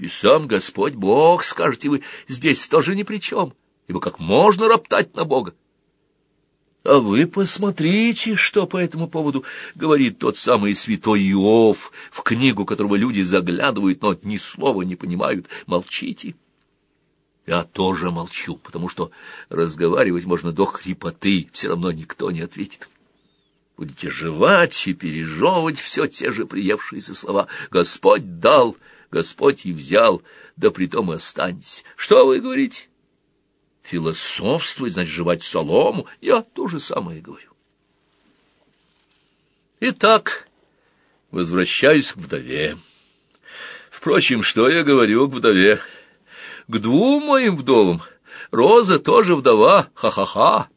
И сам Господь Бог, скажете вы, здесь тоже ни при чем, ибо как можно роптать на Бога? А вы посмотрите, что по этому поводу говорит тот самый святой Иов, в книгу которого люди заглядывают, но ни слова не понимают. Молчите. Я тоже молчу, потому что разговаривать можно до хрипоты, все равно никто не ответит. Будете жевать и пережевывать все те же приевшиеся слова. Господь дал, Господь и взял, да притом и останьтесь. Что вы говорите? Философствовать, значит, жевать солому. Я то же самое говорю. Итак, возвращаюсь к вдове. Впрочем, что я говорю к вдове? К двум моим вдовам. Роза тоже вдова. Ха-ха-ха.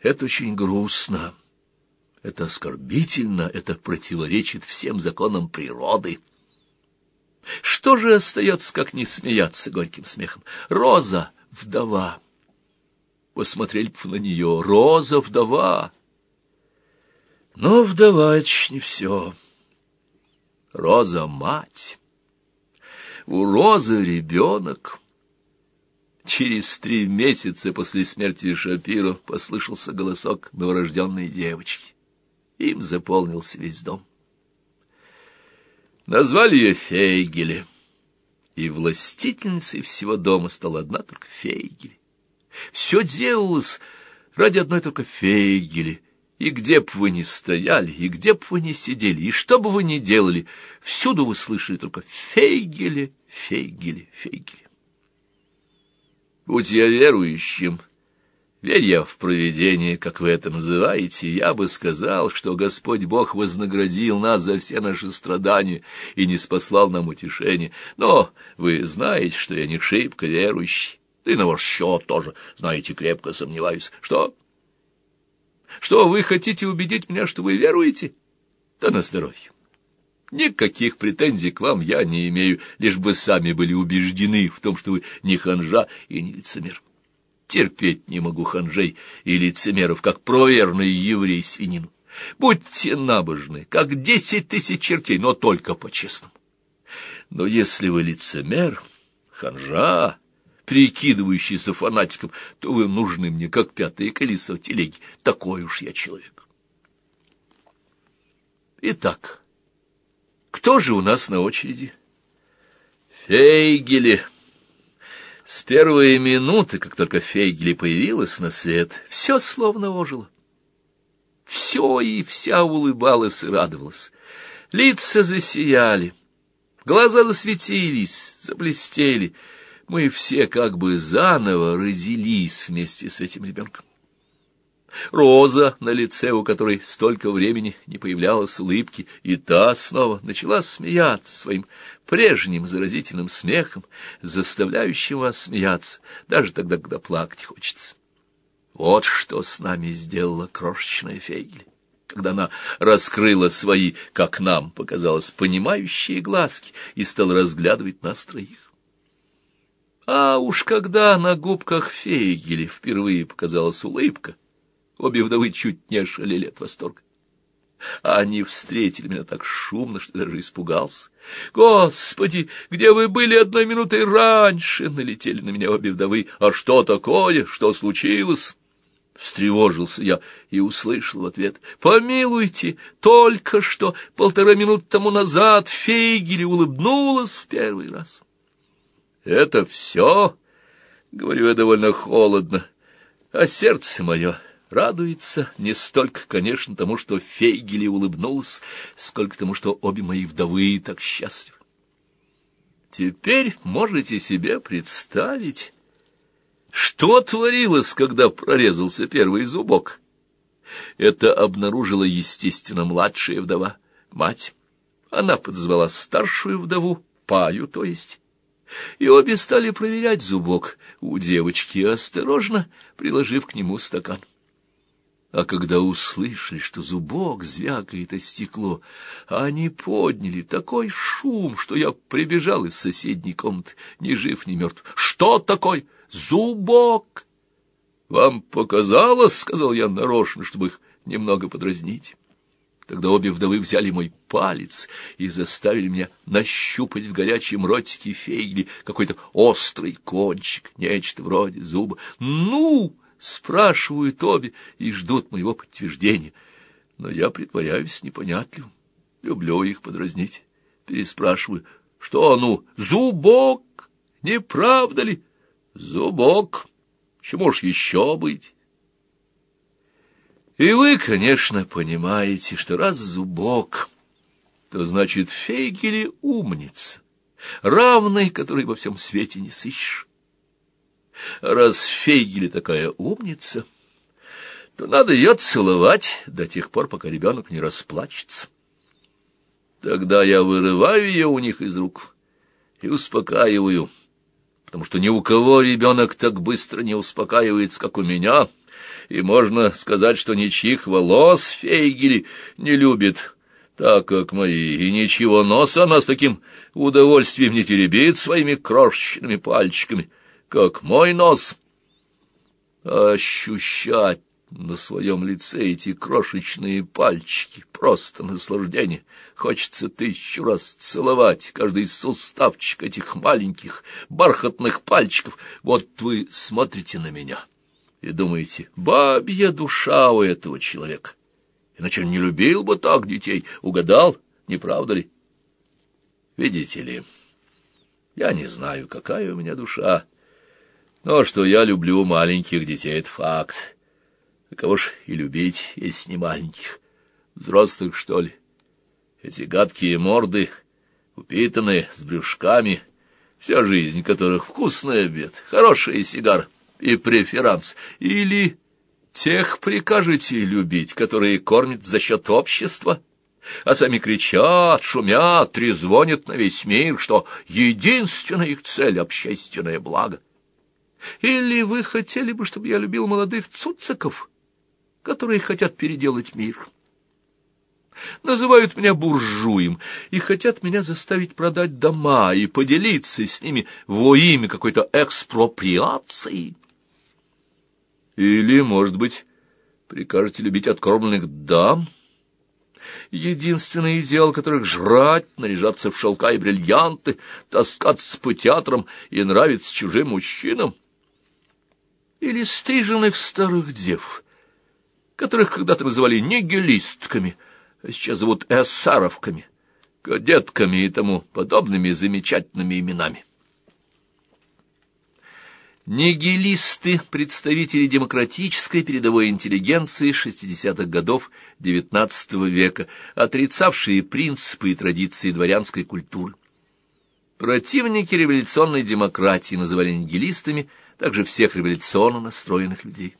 Это очень грустно. Это оскорбительно, это противоречит всем законам природы. Что же остается, как не смеяться горьким смехом? Роза — вдова. Посмотрели бы на нее. Роза — вдова. Но вдова — это ж не все. Роза — мать. У Розы ребенок. Через три месяца после смерти Шапиро послышался голосок новорожденной девочки. Им заполнился весь дом. Назвали ее Фейгеле, и властительницей всего дома стала одна только Фейгеле. Все делалось ради одной только Фейгеле, и где б вы ни стояли, и где б вы ни сидели, и что бы вы ни делали, всюду вы слышали только Фейгеле, Фейгеле, Фейгеле. Будь я верующим, — Верь я в провидение, как вы это называете, я бы сказал, что Господь Бог вознаградил нас за все наши страдания и не спаслал нам утешения. Но вы знаете, что я не шибко верующий. И на ваш счет тоже, знаете, крепко сомневаюсь. Что? Что, вы хотите убедить меня, что вы веруете? Да на здоровье. Никаких претензий к вам я не имею, лишь бы сами были убеждены в том, что вы не ханжа и не лицемер. Терпеть не могу ханжей и лицемеров, как проверный еврей свинину. Будьте набожны, как десять тысяч чертей, но только по-честному. Но если вы лицемер, ханжа, прикидывающийся фанатиком, то вы нужны мне, как пятые колесо телеги. Такой уж я человек. Итак, кто же у нас на очереди? Фейгеле. С первой минуты, как только Фейгели появилась на свет, все словно ожило. Все и вся улыбалась и радовалась. Лица засияли, глаза засветились, заблестели. Мы все как бы заново родились вместе с этим ребенком. Роза, на лице у которой столько времени не появлялась улыбки, и та снова начала смеяться своим прежним заразительным смехом, заставляющим вас смеяться, даже тогда, когда плакать хочется. Вот что с нами сделала крошечная Фейгель, когда она раскрыла свои, как нам показалось, понимающие глазки и стала разглядывать нас троих. А уж когда на губках Фейгели впервые показалась улыбка, Обе вдовы чуть не ошалели от восторга. А они встретили меня так шумно, что даже испугался. «Господи, где вы были одной минутой раньше?» Налетели на меня обе вдовы. «А что такое? Что случилось?» Встревожился я и услышал в ответ. «Помилуйте, только что, полтора минуты тому назад, Фейгеле улыбнулась в первый раз». «Это все?» — говорю я довольно холодно. «А сердце мое...» радуется не столько, конечно, тому, что Фейгеле улыбнулась, сколько тому, что обе мои вдовы так счастливы. Теперь можете себе представить, что творилось, когда прорезался первый зубок. Это обнаружила, естественно, младшая вдова, мать. Она подзвала старшую вдову, паю, то есть, и обе стали проверять зубок у девочки, осторожно приложив к нему стакан. А когда услышали, что зубок звякает о стекло, они подняли такой шум, что я прибежал из соседней комнаты, ни жив, ни мертв. «Что такое? Зубок!» «Вам показалось, — сказал я нарочно, чтобы их немного подразнить. Тогда обе вдовы взяли мой палец и заставили меня нащупать в горячем ротике фейгли какой-то острый кончик, нечто вроде зуба. «Ну!» — спрашивают обе и ждут моего подтверждения. Но я притворяюсь непонятливым, люблю их подразнить. Переспрашиваю, что ну, зубок, не правда ли? Зубок, чему ж еще быть? И вы, конечно, понимаете, что раз зубок, то значит Фейгели умница, равной, которой во всем свете не сыщешь. Раз Фейгели такая умница, то надо ее целовать до тех пор, пока ребенок не расплачется. Тогда я вырываю ее у них из рук и успокаиваю, потому что ни у кого ребенок так быстро не успокаивается, как у меня — и можно сказать, что ничьих волос Фейгели не любит, так как мои, и ничего носа она с таким удовольствием не теребит своими крошечными пальчиками, как мой нос. ощущать на своем лице эти крошечные пальчики — просто наслаждение. Хочется тысячу раз целовать каждый суставчик этих маленьких бархатных пальчиков. Вот вы смотрите на меня и думаете, бабья душа у этого человека. Иначе он не любил бы так детей. Угадал, не правда ли? Видите ли, я не знаю, какая у меня душа, но что я люблю маленьких детей — это факт. А кого ж и любить, если не маленьких? Взрослых, что ли? Эти гадкие морды, упитанные, с брюшками, вся жизнь которых вкусный обед, хороший сигар — и преферанс, или тех прикажете любить, которые кормят за счет общества, а сами кричат, шумят, трезвонят на весь мир, что единственная их цель — общественное благо. Или вы хотели бы, чтобы я любил молодых цуциков, которые хотят переделать мир?» называют меня буржуем и хотят меня заставить продать дома и поделиться с ними во имя какой-то экспроприации. Или, может быть, прикажете любить откормленных дам? Единственный идеал которых — жрать, наряжаться в шелка и бриллианты, таскаться по театрам и нравиться чужим мужчинам? Или стриженных старых дев, которых когда-то называли нигилистками, а сейчас зовут эссаровками, кадетками и тому подобными замечательными именами? Нигилисты, представители демократической передовой интеллигенции 60-х годов XIX века, отрицавшие принципы и традиции дворянской культуры. Противники революционной демократии называли нигилистами также всех революционно настроенных людей.